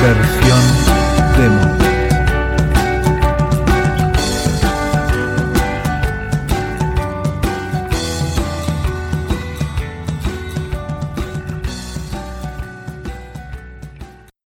Versión